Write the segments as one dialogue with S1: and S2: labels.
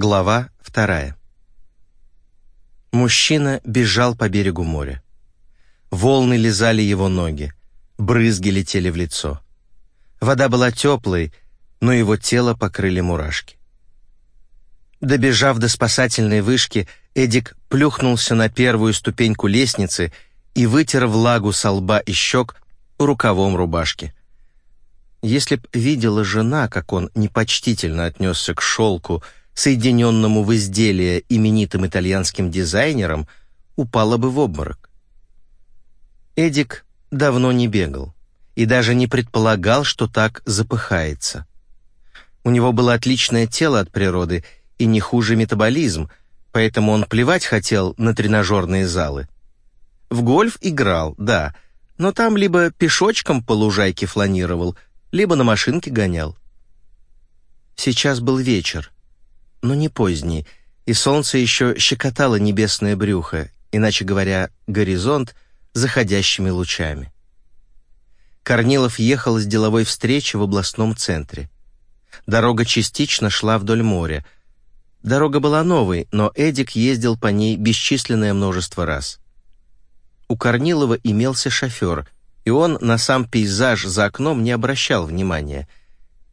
S1: Глава вторая. Мужчина бежал по берегу моря. Волны лизали его ноги, брызги летели в лицо. Вода была теплой, но его тело покрыли мурашки. Добежав до спасательной вышки, Эдик плюхнулся на первую ступеньку лестницы и вытер влагу со лба и щек рукавом рубашки. Если б видела жена, как он непочтительно отнесся к шелку, соединенному в изделие именитым итальянским дизайнером, упала бы в обморок. Эдик давно не бегал и даже не предполагал, что так запыхается. У него было отличное тело от природы и не хуже метаболизм, поэтому он плевать хотел на тренажерные залы. В гольф играл, да, но там либо пешочком по лужайке фланировал, либо на машинке гонял. Сейчас был вечер, но не поздний, и солнце еще щекотало небесное брюхо, иначе говоря, горизонт, заходящими лучами. Корнилов ехал с деловой встречи в областном центре. Дорога частично шла вдоль моря. Дорога была новой, но Эдик ездил по ней бесчисленное множество раз. У Корнилова имелся шофер, и он на сам пейзаж за окном не обращал внимания.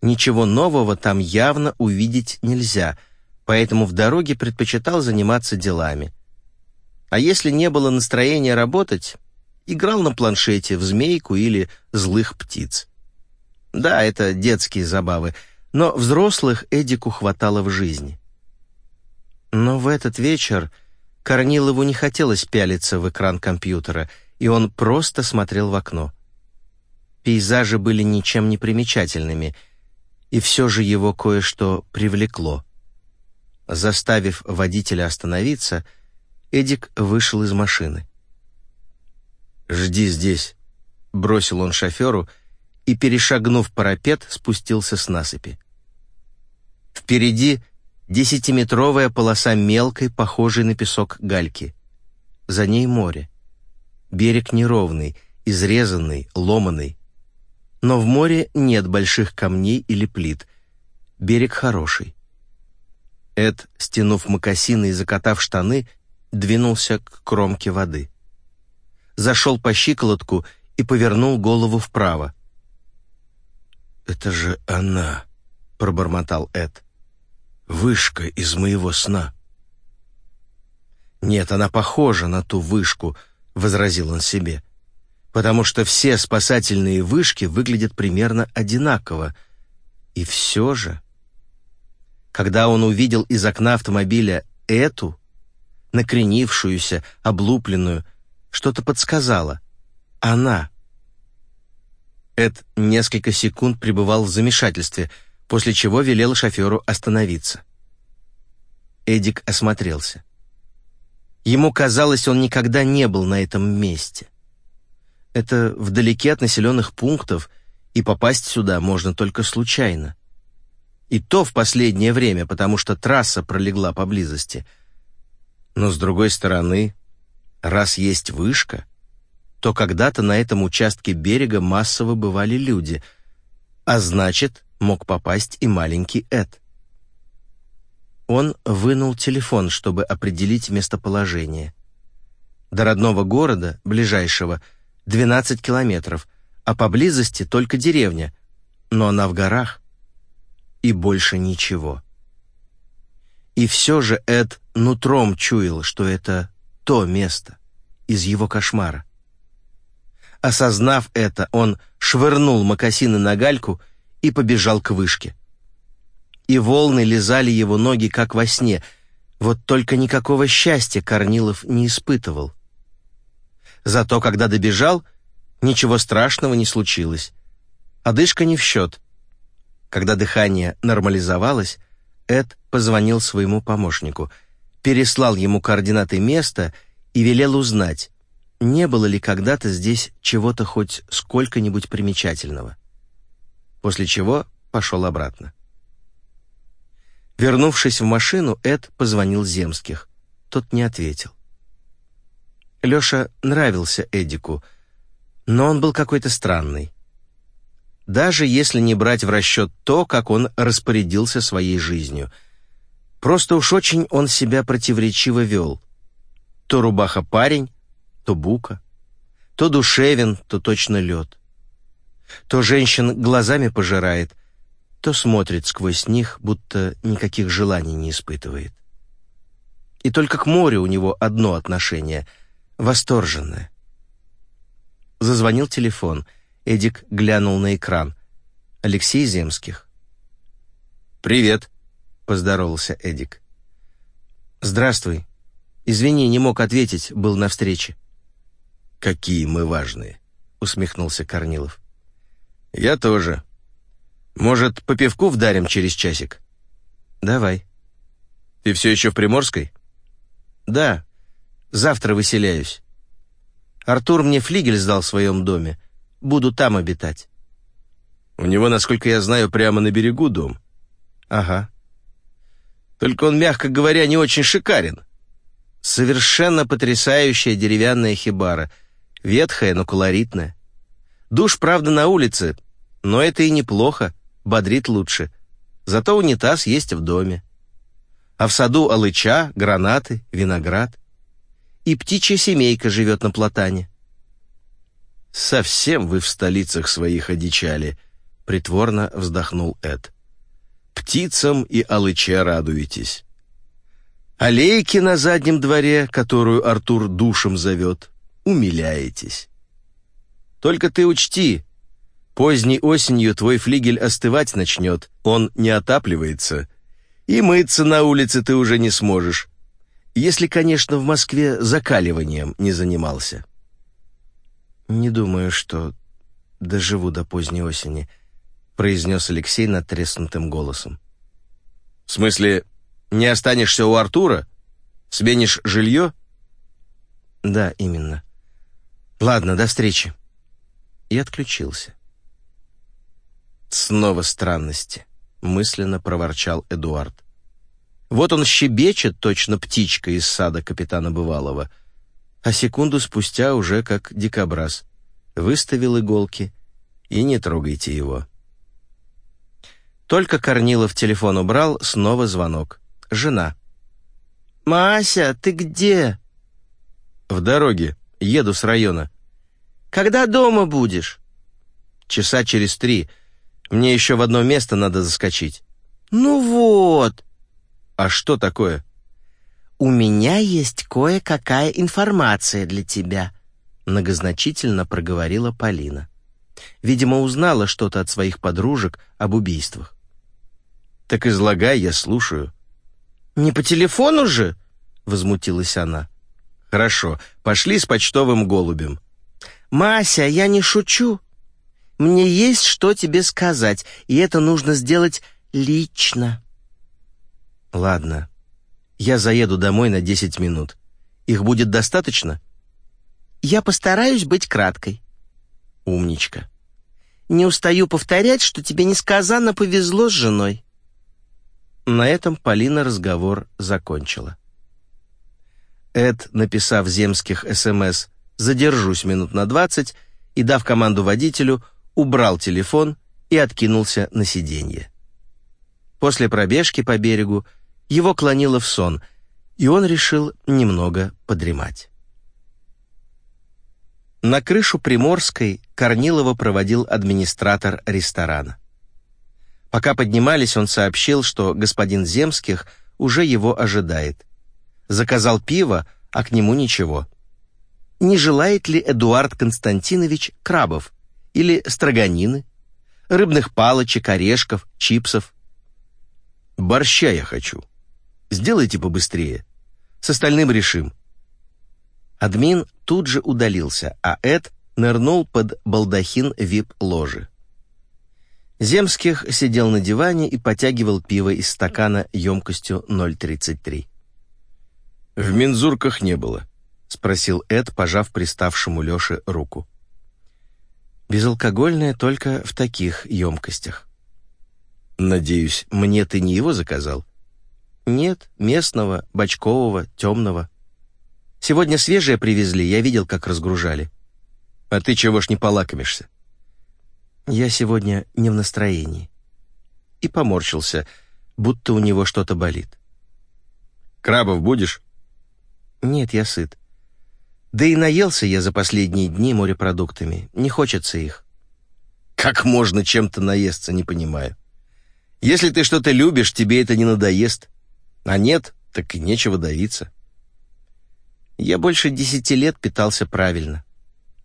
S1: Ничего нового там явно увидеть нельзя — поэтому в дороге предпочитал заниматься делами. А если не было настроения работать, играл на планшете в змейку или злых птиц. Да, это детские забавы, но взрослых Эдику хватало в жизни. Но в этот вечер Корнилову не хотелось пялиться в экран компьютера, и он просто смотрел в окно. Пейзажи были ничем не примечательными, и все же его кое-что привлекло. Заставив водителя остановиться, Эдик вышел из машины. «Жди здесь», — бросил он шоферу и, перешагнув парапет, спустился с насыпи. Впереди десятиметровая полоса мелкой, похожей на песок гальки. За ней море. Берег неровный, изрезанный, ломаный. Но в море нет больших камней или плит. Берег хороший. Эд, стянув мокасины и закатав штаны, двинулся к кромке воды. Зашел по щиколотку и повернул голову вправо. «Это же она!» — пробормотал Эд. «Вышка из моего сна». «Нет, она похожа на ту вышку», — возразил он себе, «потому что все спасательные вышки выглядят примерно одинаково. И все же...» Когда он увидел из окна автомобиля эту, накренившуюся, облупленную, что-то подсказало. Она. Эд несколько секунд пребывал в замешательстве, после чего велел шоферу остановиться. Эдик осмотрелся. Ему казалось, он никогда не был на этом месте. Это вдалеке от населенных пунктов, и попасть сюда можно только случайно. И то в последнее время, потому что трасса пролегла поблизости. Но с другой стороны, раз есть вышка, то когда-то на этом участке берега массово бывали люди, а значит, мог попасть и маленький Эд. Он вынул телефон, чтобы определить местоположение. До родного города, ближайшего, 12 километров, а поблизости только деревня, но она в горах и больше ничего. И все же Эд нутром чуял, что это то место из его кошмара. Осознав это, он швырнул мокасины на гальку и побежал к вышке. И волны лизали его ноги, как во сне, вот только никакого счастья Корнилов не испытывал. Зато, когда добежал, ничего страшного не случилось. Одышка не в счет. Когда дыхание нормализовалось, Эд позвонил своему помощнику, переслал ему координаты места и велел узнать, не было ли когда-то здесь чего-то хоть сколько-нибудь примечательного. После чего пошел обратно. Вернувшись в машину, Эд позвонил Земских. Тот не ответил. Леша нравился Эдику, но он был какой-то странный даже если не брать в расчет то, как он распорядился своей жизнью. Просто уж очень он себя противоречиво вел. То рубаха парень, то бука, то душевен, то точно лед. То женщин глазами пожирает, то смотрит сквозь них, будто никаких желаний не испытывает. И только к морю у него одно отношение — восторженное. Зазвонил телефон. Эдик глянул на экран. Алексей Земских. «Привет», — поздоровался Эдик. «Здравствуй. Извини, не мог ответить, был на встрече». «Какие мы важные», — усмехнулся Корнилов. «Я тоже. Может, по пивку вдарим через часик?» «Давай». «Ты все еще в Приморской?» «Да. Завтра выселяюсь. Артур мне флигель сдал в своем доме. Буду там обитать».
S2: «У него, насколько я знаю, прямо на берегу дом».
S1: «Ага.
S2: Только он, мягко говоря, не очень шикарен».
S1: «Совершенно потрясающая деревянная хибара. Ветхая, но колоритная. Душ, правда, на улице, но это и неплохо, бодрит лучше. Зато унитаз есть в доме. А в саду алыча, гранаты, виноград. И птичья семейка живет на платане.
S2: «Совсем вы в столицах своих одичали», — притворно вздохнул Эд. «Птицам и алыче радуетесь. Аллейки на заднем дворе, которую Артур душем зовет, умиляетесь. Только ты учти, Поздней осенью твой флигель остывать начнет, он не отапливается. И мыться на улице ты уже не сможешь. Если, конечно, в Москве закаливанием не занимался.
S1: «Не думаю, что доживу до поздней осени», — произнес Алексей надтреснутым голосом.
S2: «В смысле, не останешься у Артура? Сменишь жилье?»
S1: «Да, именно. Ладно, до встречи». И отключился. «Снова странности», — мысленно проворчал Эдуард. «Вот он щебечет, точно птичка из сада капитана Бывалова, а секунду спустя уже как дикобраз. Выставил иголки, и не трогайте его». Только Корнилов телефон убрал, снова звонок. Жена. «Мася, ты где?»
S2: «В дороге. Еду с района».
S1: «Когда дома будешь?»
S2: «Часа через три. Мне еще в одно место надо заскочить».
S1: «Ну вот».
S2: «А что такое?»
S1: «У меня есть кое-какая информация для тебя», — многозначительно проговорила Полина. Видимо, узнала что-то от своих подружек об убийствах.
S2: «Так излагай, я слушаю».
S1: «Не по телефону же?» — возмутилась она.
S2: «Хорошо, пошли с почтовым голубем».
S1: «Мася, я не шучу. Мне есть что тебе сказать, и это нужно сделать лично». «Ладно. Я заеду домой на десять минут. Их будет достаточно?» «Я постараюсь быть краткой». «Умничка». «Не устаю повторять, что тебе несказанно повезло с женой». На этом Полина разговор закончила. Эд, написав земских СМС «Задержусь минут на двадцать» и дав команду водителю, убрал телефон и откинулся на сиденье. После пробежки по берегу его клонило в сон, и он решил немного подремать. На крышу Приморской Корнилова проводил администратор ресторана. Пока поднимались, он сообщил, что господин Земских уже его ожидает. Заказал пиво, а к нему ничего. Не желает ли Эдуард Константинович крабов? или строганины, рыбных палочек, орешков, чипсов.
S2: Борща я хочу. Сделайте побыстрее. С остальным решим.
S1: Админ тут же удалился, а Эд нырнул под балдахин вип-ложи. Земских сидел на диване и потягивал пиво из стакана емкостью 0,33.
S2: «В мензурках не было», —
S1: спросил Эд, пожав приставшему Лёше руку. Безалкогольное только в таких емкостях.
S2: Надеюсь, мне ты не его заказал?
S1: Нет, местного, бочкового, темного. Сегодня свежее привезли, я видел, как разгружали.
S2: А ты чего ж не полакомишься?
S1: Я сегодня не в настроении. И поморщился, будто у него что-то болит.
S2: Крабов будешь?»
S1: «Нет, я сыт. Да и наелся я за последние дни морепродуктами. Не хочется их».
S2: «Как можно чем-то наесться, не понимаю. Если ты что-то любишь, тебе это не надоест. А нет, так и нечего давиться».
S1: Я больше десяти лет питался правильно.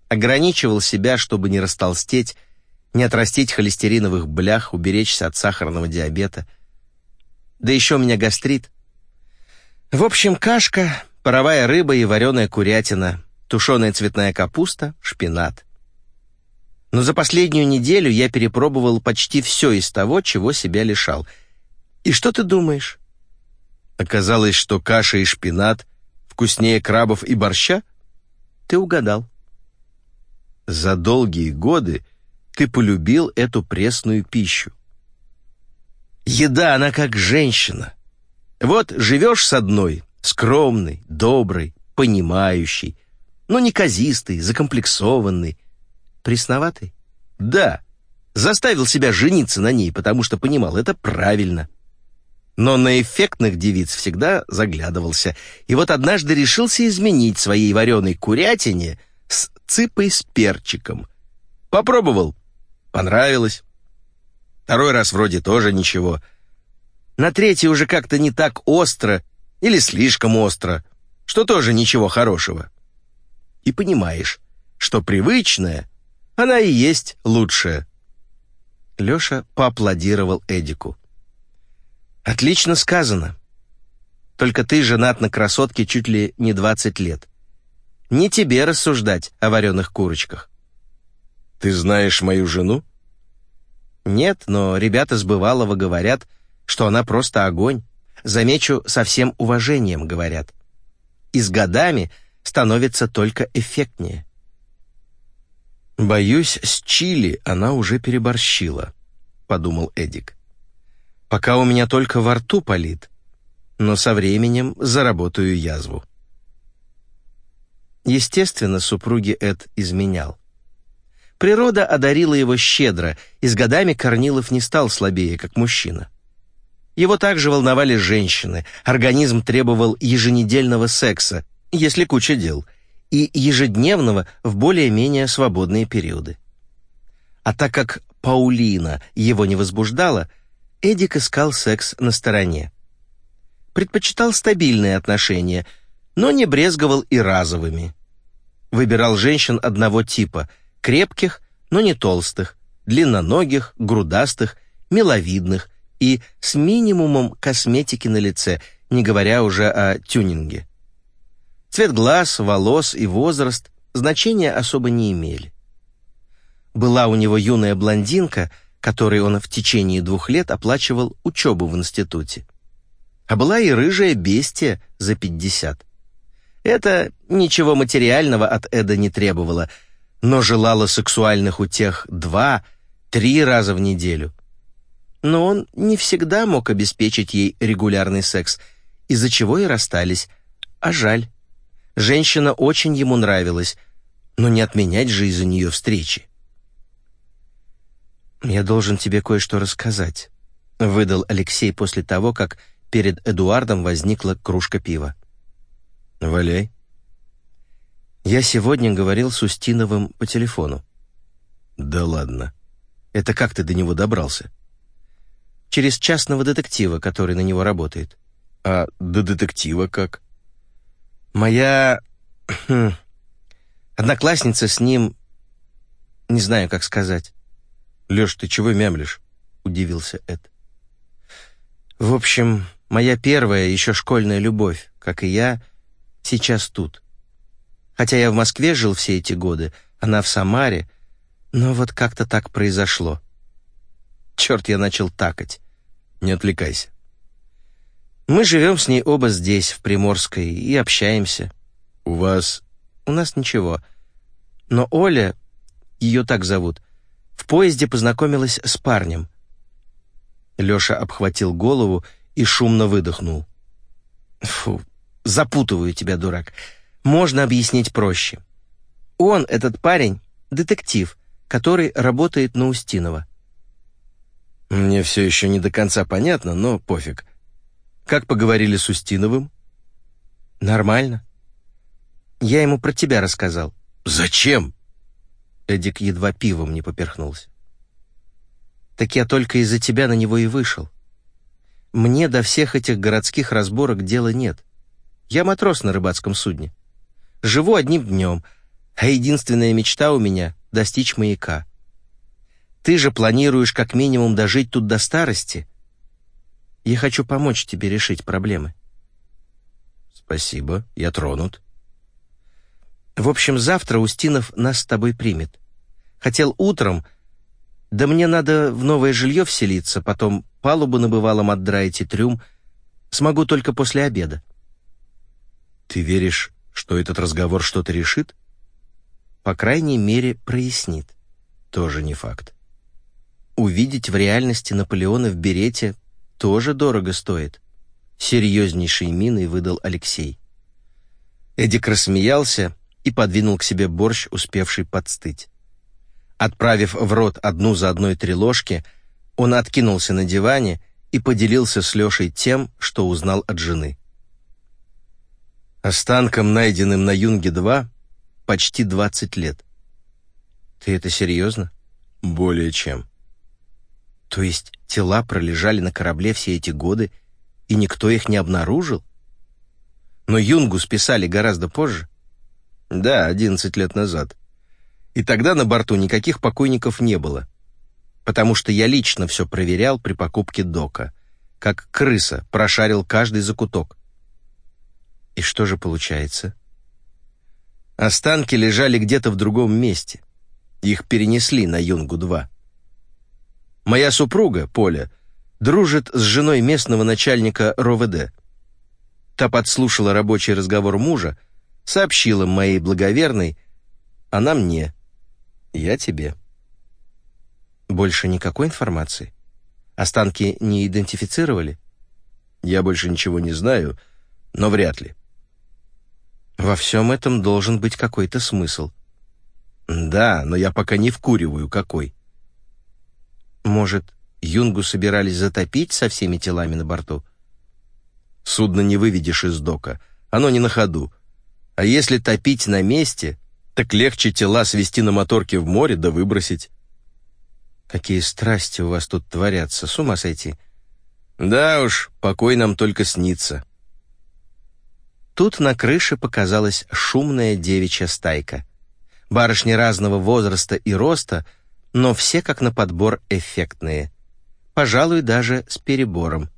S1: Ограничивал себя, чтобы не растолстеть, не отрастить холестериновых блях, уберечься от сахарного диабета. Да еще у меня гастрит. В общем, кашка, паровая рыба и вареная курятина, тушеная цветная капуста, шпинат. Но за последнюю неделю я перепробовал почти все из того, чего себя лишал. И что ты думаешь?
S2: Оказалось, что каша и шпинат вкуснее крабов и борща?
S1: Ты угадал.
S2: За долгие годы ты полюбил эту пресную пищу. Еда, она как женщина. Вот живешь с одной, скромной, доброй, понимающей, но неказистой, закомплексованной.
S1: Пресноватой?
S2: Да. Заставил себя жениться на ней, потому что понимал, это правильно. Но на эффектных девиц всегда заглядывался. И вот однажды решился изменить своей вареной курятине с цыпой с перчиком. Попробовал. Понравилось. Второй раз вроде тоже ничего. На третий уже как-то не так остро или слишком остро, что тоже ничего хорошего. И понимаешь, что привычное, она и есть лучшее.
S1: Леша поаплодировал Эдику. «Отлично сказано. Только ты женат на красотке чуть ли не 20 лет. Не тебе рассуждать о вареных курочках».
S2: «Ты знаешь мою жену?»
S1: «Нет, но ребята с бывалого говорят, что она просто огонь. Замечу, со всем уважением говорят. И с годами становится только эффектнее».
S2: «Боюсь, с чили она уже переборщила», — подумал Эдик. «Пока у меня только во рту палит, но со временем заработаю язву».
S1: Естественно, супруги Эд изменял. Природа одарила его щедро, и с годами Корнилов не стал слабее, как мужчина. Его также волновали женщины, организм требовал еженедельного секса, если куча дел, и ежедневного в более-менее свободные периоды. А так как Паулина его не возбуждала, Эдик искал секс на стороне. Предпочитал стабильные отношения, но не брезговал и разовыми. Выбирал женщин одного типа, крепких, но не толстых, длинноногих, грудастых, миловидных, и с минимумом косметики на лице, не говоря уже о тюнинге. Цвет глаз, волос и возраст значения особо не имели. Была у него юная блондинка, которой он в течение двух лет оплачивал учебу в институте. А была и рыжая бестия за пятьдесят. Это ничего материального от Эда не требовало, но желала сексуальных утех два, три раза в неделю но он не всегда мог обеспечить ей регулярный секс, из-за чего и расстались. А жаль. Женщина очень ему нравилась, но не отменять же из-за нее встречи. «Я должен тебе кое-что рассказать», — выдал Алексей после того, как перед Эдуардом возникла кружка пива.
S2: «Валяй».
S1: «Я сегодня говорил с Устиновым по телефону».
S2: «Да ладно. Это как ты до него добрался?»
S1: через частного детектива, который на него работает.
S2: А до детектива как?
S1: Моя хм, одноклассница с ним... Не знаю, как сказать.
S2: Лёш, ты чего мямлишь?
S1: Удивился Эд. В общем, моя первая еще школьная любовь, как и я, сейчас тут. Хотя я в Москве жил все эти годы, она в Самаре, но вот как-то так произошло. Черт, я начал такать.
S2: Не отвлекайся.
S1: Мы живем с ней оба здесь, в Приморской, и общаемся.
S2: У вас...
S1: У нас ничего. Но Оля, ее так зовут, в поезде познакомилась с парнем. Леша обхватил голову и шумно выдохнул. Фу, запутываю тебя, дурак. Можно объяснить проще. Он, этот парень, детектив, который работает на Устинова.
S2: Мне все еще не до конца понятно, но пофиг. Как поговорили с Устиновым?
S1: Нормально. Я ему про тебя рассказал.
S2: Зачем?
S1: Эдик едва пивом не поперхнулся. Так я только из-за тебя на него и вышел. Мне до всех этих городских разборок дела нет. Я матрос на рыбацком судне. Живу одним днем, а единственная мечта у меня — достичь маяка. Ты же планируешь как минимум дожить тут до старости. Я хочу помочь тебе решить проблемы.
S2: Спасибо, я тронут.
S1: В общем, завтра Устинов нас с тобой примет. Хотел утром, да мне надо в новое жилье вселиться, потом палубу на бывалом отдраить и трюм. Смогу только после обеда.
S2: Ты веришь, что этот разговор что-то решит?
S1: По крайней мере, прояснит.
S2: Тоже не факт.
S1: Увидеть в реальности Наполеона в берете тоже дорого стоит. Серьезнейшей миной выдал Алексей. Эдик рассмеялся и подвинул к себе борщ, успевший подстыть. Отправив в рот одну за одной три ложки, он откинулся на диване и поделился с Лешей тем, что узнал от жены. Останкам, найденным на Юнге-2, почти 20 лет. Ты это серьезно?
S2: Более чем.
S1: То есть тела пролежали на корабле все эти годы, и никто их не обнаружил? Но Юнгу списали гораздо позже.
S2: Да, 11 лет назад. И тогда на борту никаких покойников не было, потому что я лично все проверял при покупке дока, как крыса прошарил каждый закуток.
S1: И что же получается?
S2: Останки лежали где-то в другом месте. Их перенесли на Юнгу-2. Моя супруга, Поля, дружит с женой местного начальника РОВД. Та подслушала рабочий разговор мужа, сообщила моей благоверной, она мне, я тебе.
S1: Больше никакой информации? Останки не идентифицировали?
S2: Я больше ничего не знаю, но вряд ли.
S1: Во всем этом должен быть какой-то смысл.
S2: Да, но я пока не вкуриваю, какой.
S1: Может, Юнгу собирались затопить со всеми телами на борту?
S2: Судно не выведешь из дока, оно не на ходу. А если топить на месте, так легче тела свести на моторке в море да выбросить.
S1: Какие страсти у вас тут творятся, с ума сойти.
S2: Да уж, покой нам только снится.
S1: Тут на крыше показалась шумная девичья стайка. Барышни разного возраста и роста, но все как на подбор эффектные. Пожалуй, даже с перебором.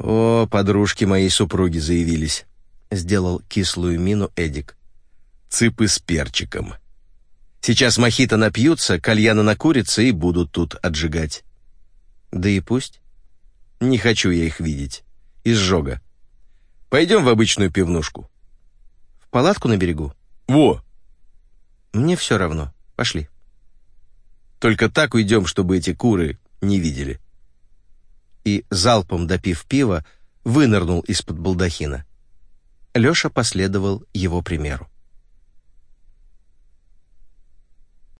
S2: «О, подружки моей супруги заявились», —
S1: сделал кислую мину Эдик.
S2: «Цыпы с перчиком. Сейчас мохито напьются, кальяна накурятся и будут тут отжигать».
S1: «Да и пусть».
S2: «Не хочу я их видеть. Изжога. Пойдем в обычную пивнушку».
S1: «В палатку на берегу?»
S2: «Во!»
S1: «Мне все равно. Пошли».
S2: «Только так уйдем, чтобы эти куры не видели».
S1: И, залпом допив пива, вынырнул из-под балдахина. Леша последовал его примеру.